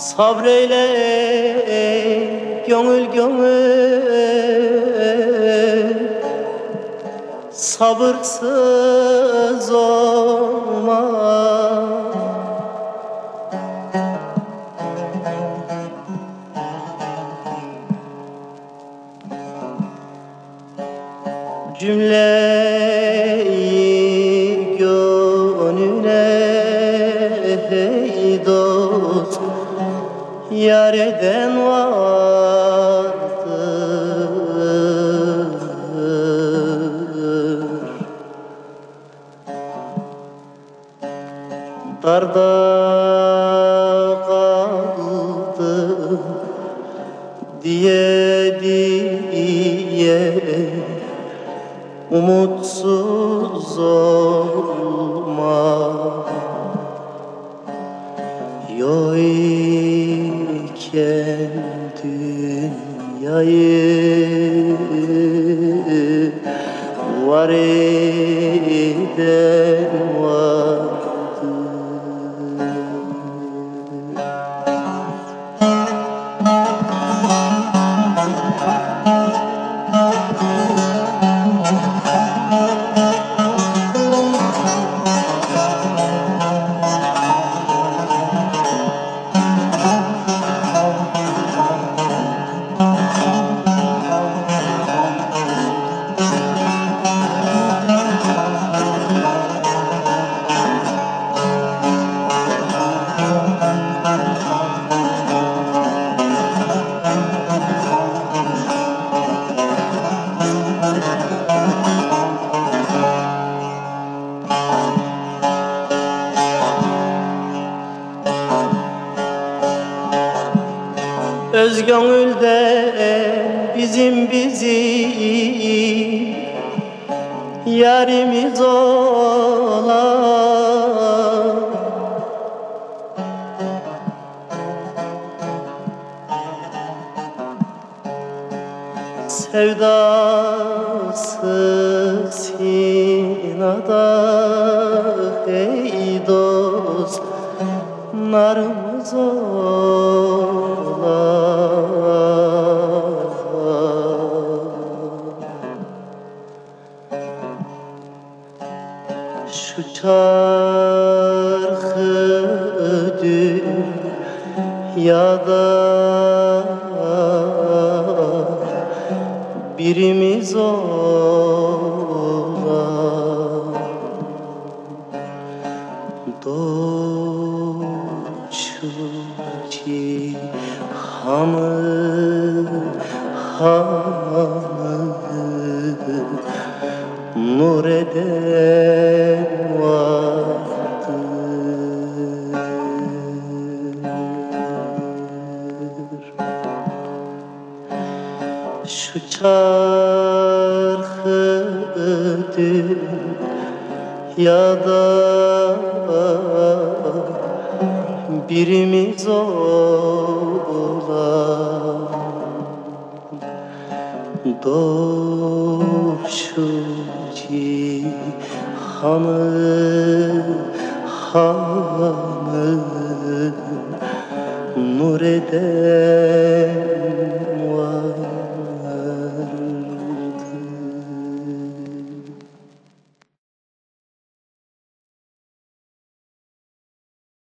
Sabreyle gönül gönül Sabırsız olma. Cümleyi gönlüne Yar vardır. Darda kaldı diye diye Umutsuz olma. Yok iken dünyayı Var eden vardır Öz gönülde bizim bizim. Yarimiz olan. Sevdası sinada hey dost narımız olan Şu çarkı dünyada birimiz olan Doğuşu cihanı hanı Nur eden Şu çarkı dünyada birimiz olan Doğuşu cihanı hanı Nur eden